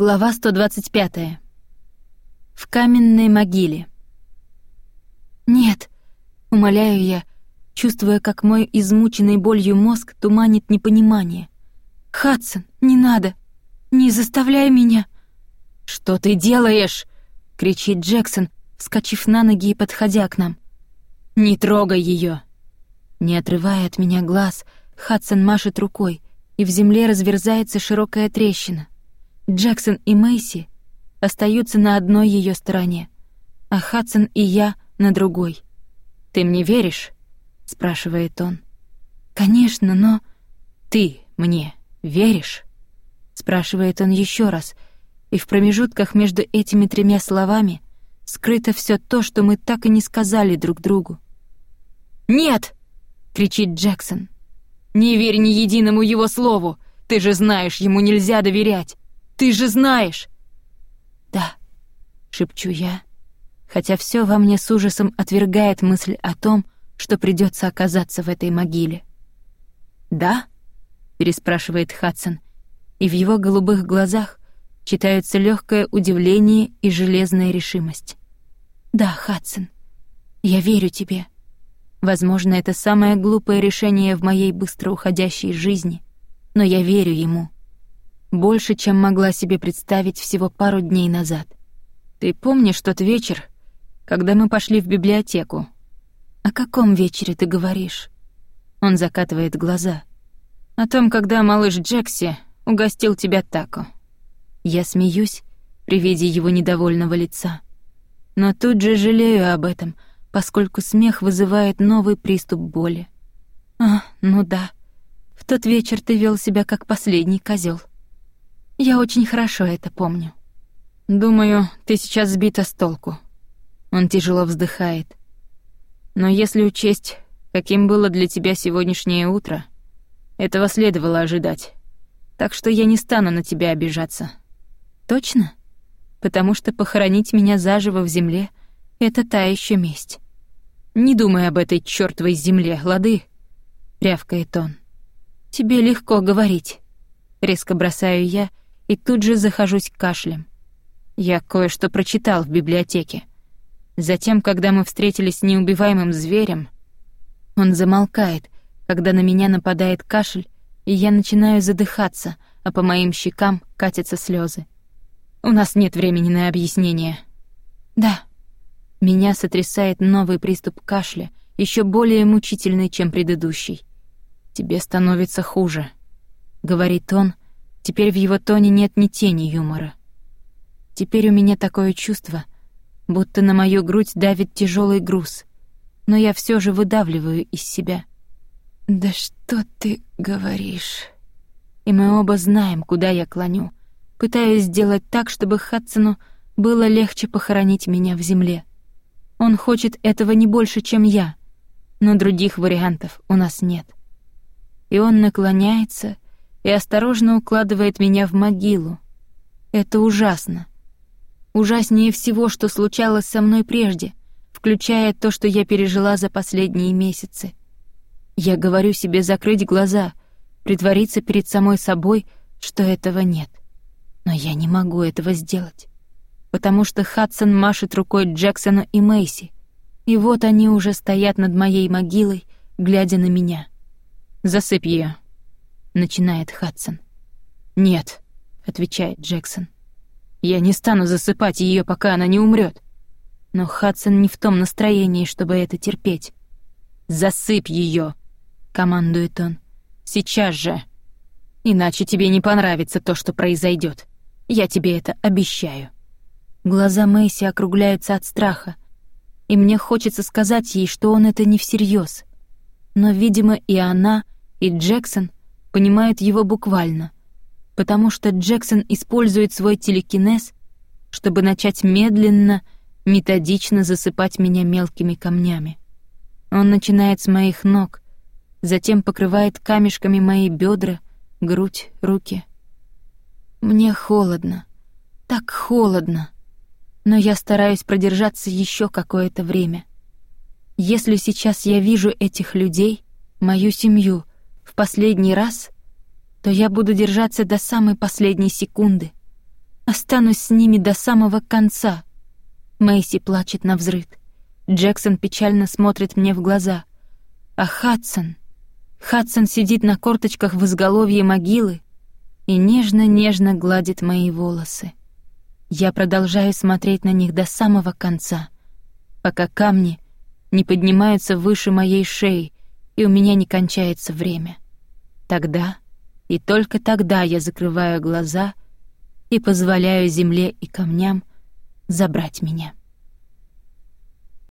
Глава 125. В каменной могиле. «Нет», — умоляю я, чувствуя, как мой измученный болью мозг туманит непонимание. «Хадсон, не надо! Не заставляй меня!» «Что ты делаешь?» — кричит Джексон, вскочив на ноги и подходя к нам. «Не трогай ее! Не отрывая от меня глаз, Хадсон машет рукой, и в земле разверзается широкая трещина — Джексон и Мэйси остаются на одной ее стороне, а Хадсон и я — на другой. «Ты мне веришь?» — спрашивает он. «Конечно, но...» «Ты мне веришь?» — спрашивает он еще раз, и в промежутках между этими тремя словами скрыто все то, что мы так и не сказали друг другу. «Нет!» — кричит Джексон. «Не верь ни единому его слову! Ты же знаешь, ему нельзя доверять! Ты же знаешь!» «Да», — шепчу я, хотя все во мне с ужасом отвергает мысль о том, что придется оказаться в этой могиле. «Да?» — переспрашивает Хадсон, и в его голубых глазах читаются легкое удивление и железная решимость. «Да, Хадсон, я верю тебе. Возможно, это самое глупое решение в моей быстро уходящей жизни, но я верю ему. Больше, чем могла себе представить всего пару дней назад. Ты помнишь тот вечер, когда мы пошли в библиотеку? О каком вечере ты говоришь? Он закатывает глаза. О том, когда малыш Джекси угостил тебя тако. Я смеюсь при виде его недовольного лица. Но тут же жалею об этом, поскольку смех вызывает новый приступ боли. А, ну да. В тот вечер ты вел себя как последний козел. Я очень хорошо это помню. Думаю, ты сейчас сбита с толку. Он тяжело вздыхает. Но если учесть, каким было для тебя сегодняшнее утро, этого следовало ожидать. Так что я не стану на тебя обижаться. Точно? Потому что похоронить меня заживо в земле — это та еще месть. Не думай об этой чёртовой земле, лады, — рявкает он. Тебе легко говорить. Резко бросаю я — и тут же захожусь кашлем. Я кое-что прочитал в библиотеке. Затем, когда мы встретились с неубиваемым зверем, он замолкает, когда на меня нападает кашель, и я начинаю задыхаться, а по моим щекам катятся слезы. У нас нет времени на объяснение. Да. Меня сотрясает новый приступ кашля, еще более мучительный, чем предыдущий. Тебе становится хуже, говорит он, — Теперь в его тоне нет ни тени юмора. Теперь у меня такое чувство, будто на мою грудь давит тяжелый груз, но я все же выдавливаю из себя. «Да что ты говоришь?» И мы оба знаем, куда я клоню, пытаясь сделать так, чтобы Хадсону было легче похоронить меня в земле. Он хочет этого не больше, чем я, но других вариантов у нас нет. И он наклоняется и осторожно укладывает меня в могилу. Это ужасно. Ужаснее всего, что случалось со мной прежде, включая то, что я пережила за последние месяцы. Я говорю себе закрыть глаза, притвориться перед самой собой, что этого нет. Но я не могу этого сделать, потому что Хадсон машет рукой Джексона и Мэйси, и вот они уже стоят над моей могилой, глядя на меня. «Засыпь ее, начинает Хадсон. «Нет», — отвечает Джексон. «Я не стану засыпать ее, пока она не умрет. Но Хадсон не в том настроении, чтобы это терпеть. «Засыпь ее, командует он. «Сейчас же! Иначе тебе не понравится то, что произойдет. Я тебе это обещаю». Глаза Мэйси округляются от страха, и мне хочется сказать ей, что он это не всерьез. Но, видимо, и она, и Джексон понимают его буквально, потому что Джексон использует свой телекинез, чтобы начать медленно, методично засыпать меня мелкими камнями. Он начинает с моих ног, затем покрывает камешками мои бедра, грудь, руки. Мне холодно, так холодно, но я стараюсь продержаться еще какое-то время. Если сейчас я вижу этих людей, мою семью, последний раз, то я буду держаться до самой последней секунды, Останусь с ними до самого конца. Мэйси плачет на взрыд. Джексон печально смотрит мне в глаза. А Хадсон... Хадсон сидит на корточках в изголовье могилы и нежно-нежно гладит мои волосы. Я продолжаю смотреть на них до самого конца, пока камни не поднимаются выше моей шеи, и у меня не кончается время. Тогда и только тогда я закрываю глаза и позволяю земле и камням забрать меня.